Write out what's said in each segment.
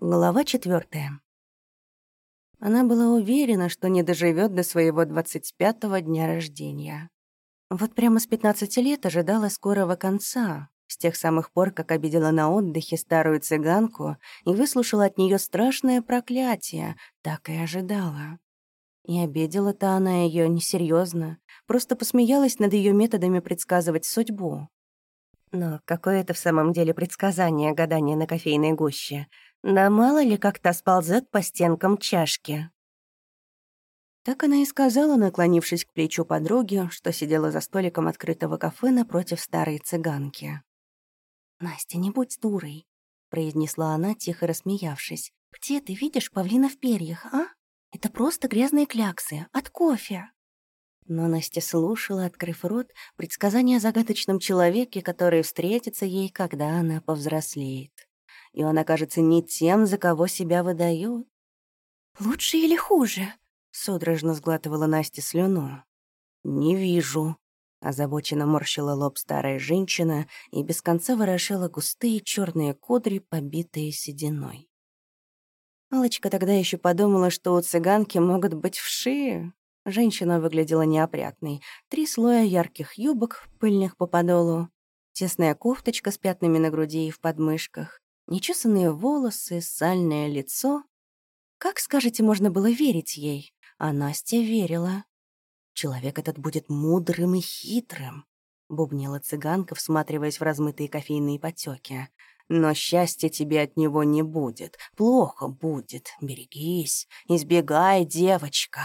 Глава четвертая. Она была уверена, что не доживет до своего 25-го дня рождения. Вот прямо с 15 лет ожидала скорого конца, с тех самых пор, как обидела на отдыхе старую цыганку и выслушала от нее страшное проклятие, так и ожидала. И обидела-то она ее несерьезно, просто посмеялась над ее методами предсказывать судьбу. Но какое это в самом деле предсказание гадания на кофейной гуще — да мало ли как-то сползет по стенкам чашки. Так она и сказала, наклонившись к плечу подруги, что сидела за столиком открытого кафе напротив старой цыганки. «Настя, не будь дурой», — произнесла она, тихо рассмеявшись. «Где ты видишь павлина в перьях, а? Это просто грязные кляксы от кофе». Но Настя слушала, открыв рот, предсказание о загадочном человеке, который встретится ей, когда она повзрослеет и он окажется не тем, за кого себя выдает. «Лучше или хуже?» — судорожно сглатывала Настя слюну. «Не вижу», — озабоченно морщила лоб старая женщина и без конца ворошила густые черные кудри, побитые сединой. Алочка тогда еще подумала, что у цыганки могут быть вши. Женщина выглядела неопрятной. Три слоя ярких юбок, пыльных по подолу, тесная кофточка с пятнами на груди и в подмышках, Нечесанные волосы, сальное лицо. Как, скажете, можно было верить ей? А Настя верила. Человек этот будет мудрым и хитрым, бубнила цыганка, всматриваясь в размытые кофейные потеки. Но счастья тебе от него не будет. Плохо будет. Берегись. Избегай, девочка.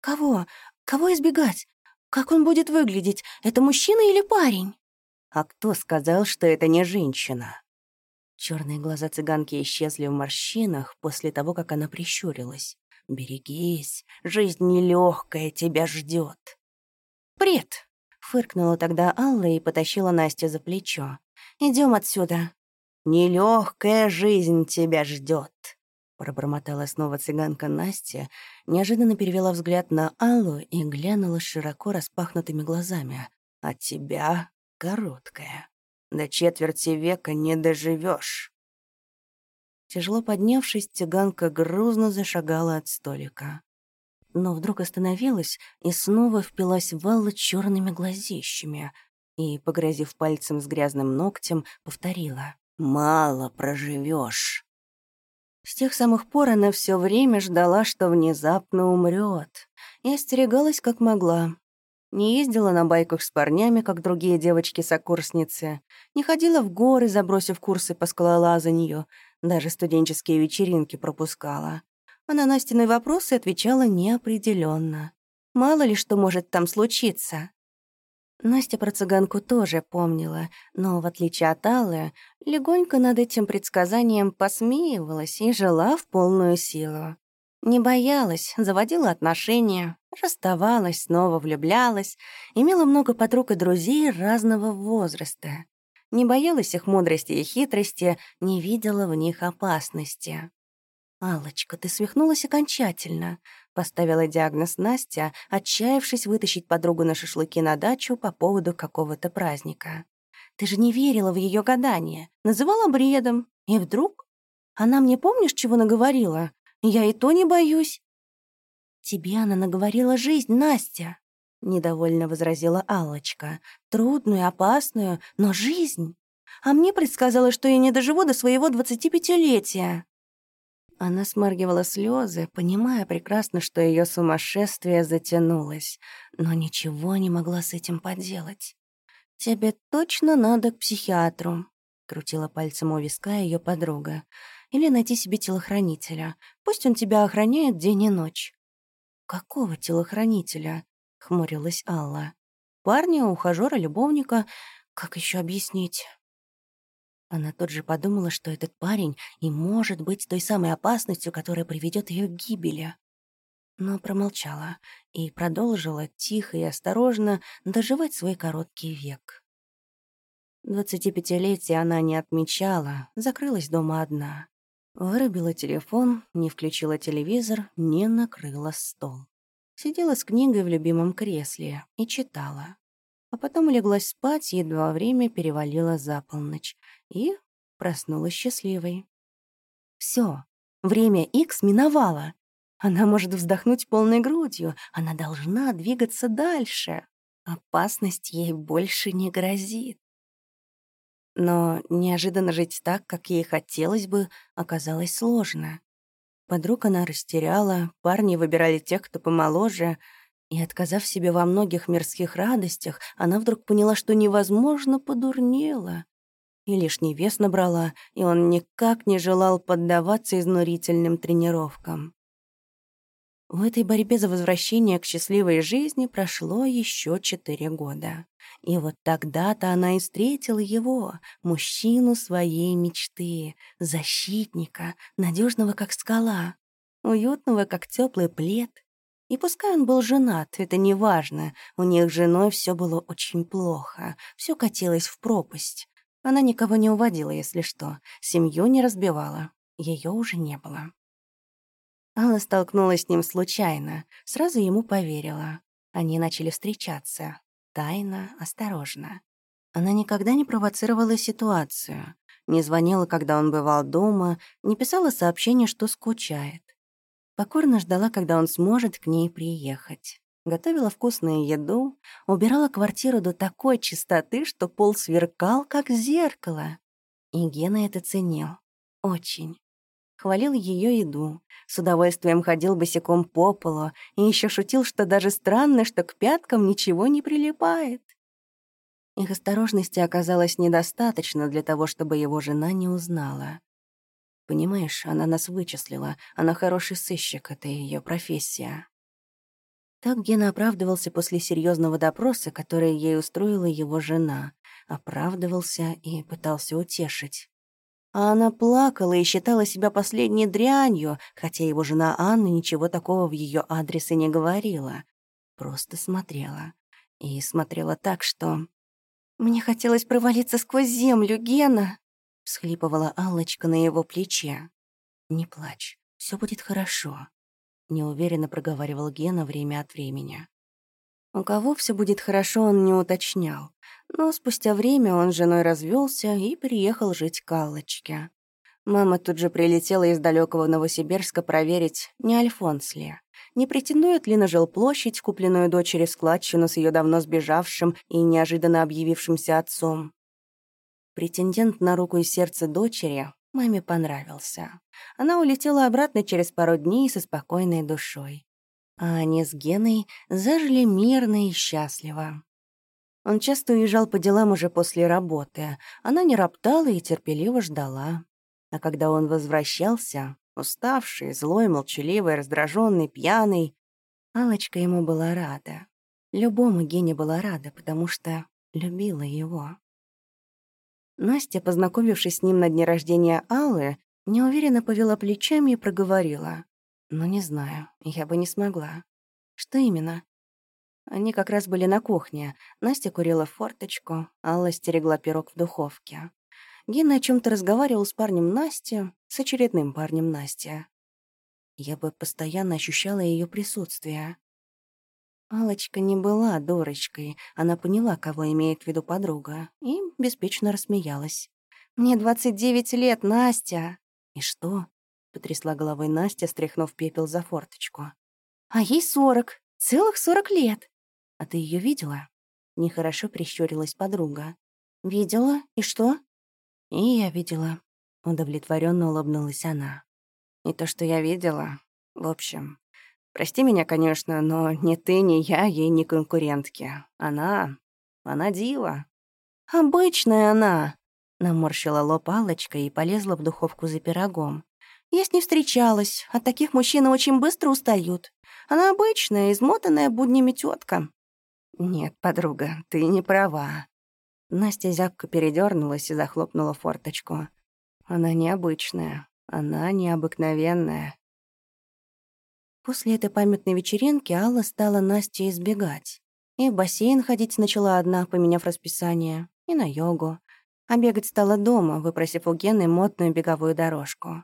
Кого? Кого избегать? Как он будет выглядеть? Это мужчина или парень? А кто сказал, что это не женщина? Черные глаза цыганки исчезли в морщинах после того, как она прищурилась. «Берегись, жизнь нелегкая тебя ждет. «Пред!» — фыркнула тогда Алла и потащила Настю за плечо. Идем отсюда». «Нелегкая жизнь тебя ждет. Пробормотала снова цыганка Настя, неожиданно перевела взгляд на Аллу и глянула широко распахнутыми глазами. «А тебя короткая». До четверти века не доживешь. Тяжело поднявшись, цыганка грузно зашагала от столика. Но вдруг остановилась и снова впилась в Аллу черными глазищами и, погрозив пальцем с грязным ногтем, повторила «Мало проживешь. С тех самых пор она все время ждала, что внезапно умрет, и остерегалась как могла, не ездила на байках с парнями, как другие девочки-сокурсницы. Не ходила в горы, забросив курсы по скалолазанию. Даже студенческие вечеринки пропускала. А на Настины вопросы отвечала неопределенно. Мало ли что может там случиться. Настя про цыганку тоже помнила, но, в отличие от Аллы, легонько над этим предсказанием посмеивалась и жила в полную силу. Не боялась, заводила отношения, расставалась, снова влюблялась, имела много подруг и друзей разного возраста. Не боялась их мудрости и хитрости, не видела в них опасности. «Аллочка, ты свихнулась окончательно», — поставила диагноз Настя, отчаявшись вытащить подругу на шашлыки на дачу по поводу какого-то праздника. «Ты же не верила в ее гадание, называла бредом. И вдруг? Она мне помнишь, чего наговорила? Я и то не боюсь». «Тебе она наговорила жизнь, Настя», — недовольно возразила Аллочка. «Трудную, опасную, но жизнь. А мне предсказала, что я не доживу до своего двадцатипятилетия». Она смаргивала слезы, понимая прекрасно, что ее сумасшествие затянулось, но ничего не могла с этим поделать. «Тебе точно надо к психиатру», — крутила пальцем у виска ее подруга. Или найти себе телохранителя. Пусть он тебя охраняет день и ночь». «Какого телохранителя?» — хмурилась Алла. «Парня, ухажера, любовника. Как еще объяснить?» Она тут же подумала, что этот парень и может быть той самой опасностью, которая приведет ее к гибели. Но промолчала и продолжила тихо и осторожно доживать свой короткий век. Двадцатипятилетие она не отмечала, закрылась дома одна. Вырубила телефон, не включила телевизор, не накрыла стол. Сидела с книгой в любимом кресле и читала. А потом леглась спать, едва время перевалило за полночь, и проснулась счастливой. Все, время X миновало. Она может вздохнуть полной грудью, она должна двигаться дальше. Опасность ей больше не грозит. Но неожиданно жить так, как ей хотелось бы, оказалось сложно. Подруг она растеряла, парни выбирали тех, кто помоложе, и, отказав себе во многих мирских радостях, она вдруг поняла, что невозможно подурнела. И лишний вес набрала, и он никак не желал поддаваться изнурительным тренировкам. В этой борьбе за возвращение к счастливой жизни прошло еще четыре года. И вот тогда-то она и встретила его, мужчину своей мечты, защитника, надежного как скала, уютного как теплый плед. И пускай он был женат, это не важно, у них с женой все было очень плохо, все катилось в пропасть. Она никого не уводила, если что, семью не разбивала, ее уже не было. Алла столкнулась с ним случайно, сразу ему поверила. Они начали встречаться. Тайно, осторожно. Она никогда не провоцировала ситуацию, не звонила, когда он бывал дома, не писала сообщения, что скучает. Покорно ждала, когда он сможет к ней приехать. Готовила вкусную еду, убирала квартиру до такой чистоты, что пол сверкал, как зеркало. И Гена это ценил. Очень хвалил ее еду, с удовольствием ходил босиком по полу и еще шутил, что даже странно, что к пяткам ничего не прилипает. Их осторожности оказалось недостаточно для того, чтобы его жена не узнала. Понимаешь, она нас вычислила, она хороший сыщик, это ее профессия. Так Гена оправдывался после серьезного допроса, который ей устроила его жена. Оправдывался и пытался утешить. А она плакала и считала себя последней дрянью, хотя его жена Анна ничего такого в ее адрес и не говорила. Просто смотрела. И смотрела так, что... «Мне хотелось провалиться сквозь землю, Гена!» — всхлипывала Аллочка на его плече. «Не плачь, все будет хорошо», — неуверенно проговаривал Гена время от времени. У кого все будет хорошо, он не уточнял. Но спустя время он с женой развелся и переехал жить к Аллочке. Мама тут же прилетела из далекого Новосибирска проверить, не Альфонс ли, не претендует ли на жилплощадь, купленную дочери в складчину с ее давно сбежавшим и неожиданно объявившимся отцом. Претендент на руку и сердце дочери маме понравился. Она улетела обратно через пару дней со спокойной душой. А они с Геной зажили мирно и счастливо. Он часто уезжал по делам уже после работы. Она не роптала и терпеливо ждала. А когда он возвращался, уставший, злой, молчаливый, раздраженный, пьяный, алочка ему была рада. Любому Гене была рада, потому что любила его. Настя, познакомившись с ним на дне рождения Аллы, неуверенно повела плечами и проговорила. «Ну, не знаю, я бы не смогла». «Что именно?» Они как раз были на кухне. Настя курила форточку, Алла стерегла пирог в духовке. Гена о чем то разговаривал с парнем Насти, с очередным парнем Насти. Я бы постоянно ощущала ее присутствие. Алочка не была дурочкой, она поняла, кого имеет в виду подруга, и беспечно рассмеялась. «Мне двадцать девять лет, Настя!» «И что?» — потрясла головой Настя, стряхнув пепел за форточку. «А ей сорок, целых сорок лет!» «А ты ее видела?» Нехорошо прищурилась подруга. «Видела? И что?» «И я видела». Удовлетворенно улыбнулась она. «И то, что я видела... В общем, прости меня, конечно, но ни ты, ни я ей не конкурентки. Она... она дива». «Обычная она!» Наморщила лоб Аллочка и полезла в духовку за пирогом. «Я с ней встречалась. От таких мужчин очень быстро устают. Она обычная, измотанная буднями тетка. «Нет, подруга, ты не права». Настя зябко передернулась и захлопнула форточку. «Она необычная, она необыкновенная». После этой памятной вечеринки Алла стала Настю избегать. И в бассейн ходить начала одна, поменяв расписание, и на йогу. А бегать стала дома, выпросив у Гены модную беговую дорожку.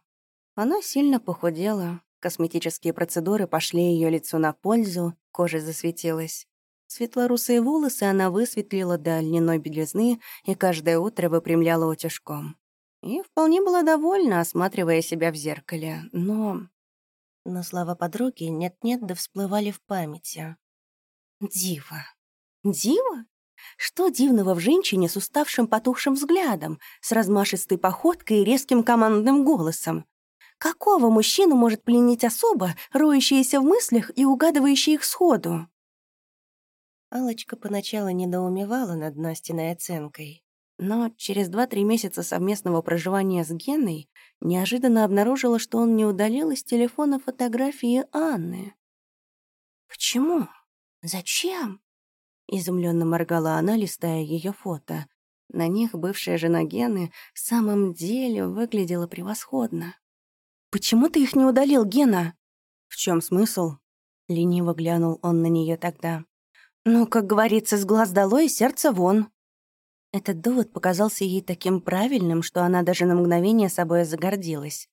Она сильно похудела, косметические процедуры пошли ее лицу на пользу, кожа засветилась. Светлорусые волосы она высветлила до льняной белизны и каждое утро выпрямляла утюжком. И вполне была довольна, осматривая себя в зеркале, но... Но слова подруги нет-нет да всплывали в памяти. Дива. Дива? Что дивного в женщине с уставшим потухшим взглядом, с размашистой походкой и резким командным голосом? Какого мужчину может пленить особо, роющаяся в мыслях и угадывающая их сходу? алочка поначалу недоумевала над Настиной оценкой. Но через два-три месяца совместного проживания с Геной неожиданно обнаружила, что он не удалил из телефона фотографии Анны. «Почему? Зачем?» Изумленно моргала она, листая ее фото. На них бывшая жена Гены в самом деле выглядела превосходно. «Почему ты их не удалил, Гена?» «В чем смысл?» — лениво глянул он на нее тогда. «Ну, как говорится, с глаз долой, сердце вон». Этот довод показался ей таким правильным, что она даже на мгновение собой загордилась.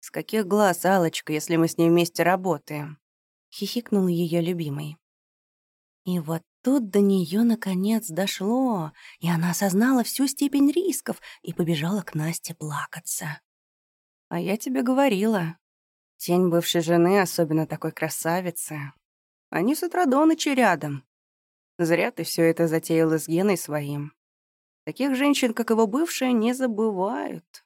«С каких глаз, алочка если мы с ней вместе работаем?» — хихикнул ее любимый. И вот тут до нее наконец дошло, и она осознала всю степень рисков и побежала к Насте плакаться. «А я тебе говорила. Тень бывшей жены, особенно такой красавицы. Они с утра до ночи рядом. Зря ты все это затеяла с Геной своим. Таких женщин, как его бывшая, не забывают.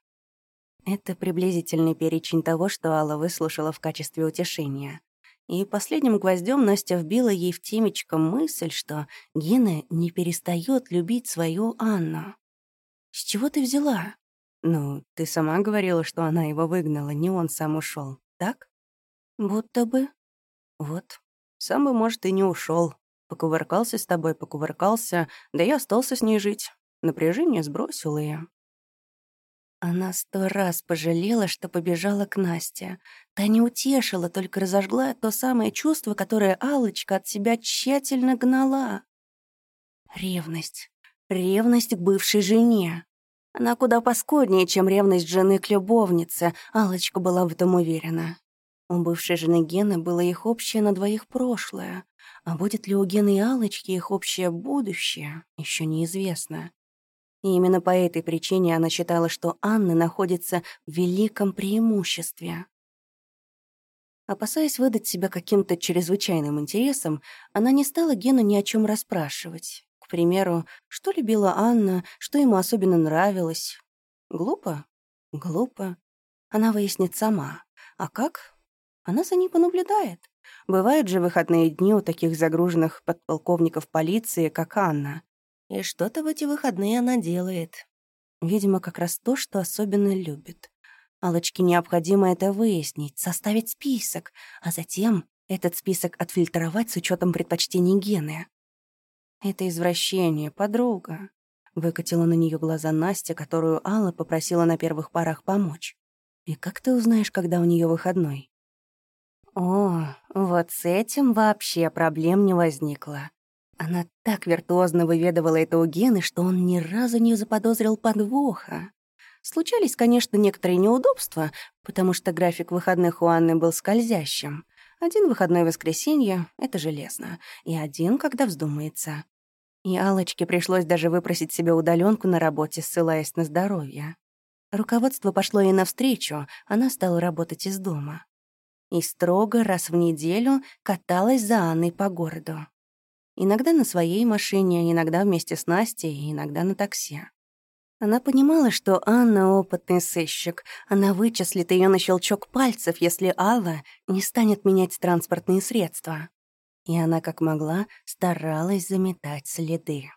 Это приблизительный перечень того, что Алла выслушала в качестве утешения. И последним гвоздем Настя вбила ей в темечко мысль, что Гена не перестает любить свою Анну. «С чего ты взяла?» «Ну, ты сама говорила, что она его выгнала, не он сам ушел, так?» «Будто бы». «Вот. Сам бы, может, и не ушел. Покувыркался с тобой, покувыркался, да я остался с ней жить. Напряжение сбросила я. Она сто раз пожалела, что побежала к Насте. Та не утешила, только разожгла то самое чувство, которое алочка от себя тщательно гнала. Ревность. Ревность к бывшей жене. Она куда паскуднее, чем ревность жены к любовнице. алочка была в этом уверена. У бывшей жены Гены было их общее на двоих прошлое. А будет ли у Гены и Аллочки их общее будущее, еще неизвестно. И именно по этой причине она считала, что Анна находится в великом преимуществе. Опасаясь выдать себя каким-то чрезвычайным интересом, она не стала Гену ни о чем расспрашивать. К примеру, что любила Анна, что ему особенно нравилось. Глупо? Глупо. Она выяснит сама. А как? Она за ней понаблюдает. Бывают же выходные дни у таких загруженных подполковников полиции, как Анна. И что-то в эти выходные она делает. Видимо, как раз то, что особенно любит. Алочке необходимо это выяснить, составить список, а затем этот список отфильтровать с учетом предпочтений Гены. «Это извращение, подруга», — выкатила на нее глаза Настя, которую Алла попросила на первых порах помочь. «И как ты узнаешь, когда у нее выходной?» О, вот с этим вообще проблем не возникло. Она так виртуозно выведывала это у Гены, что он ни разу не заподозрил подвоха. Случались, конечно, некоторые неудобства, потому что график выходных у Анны был скользящим. Один выходной воскресенье — это железно, и один, когда вздумается. И Аллочке пришлось даже выпросить себе удаленку на работе, ссылаясь на здоровье. Руководство пошло ей навстречу, она стала работать из дома и строго раз в неделю каталась за Анной по городу. Иногда на своей машине, иногда вместе с Настей, иногда на такси. Она понимала, что Анна — опытный сыщик. Она вычислит ее на щелчок пальцев, если Алла не станет менять транспортные средства. И она, как могла, старалась заметать следы.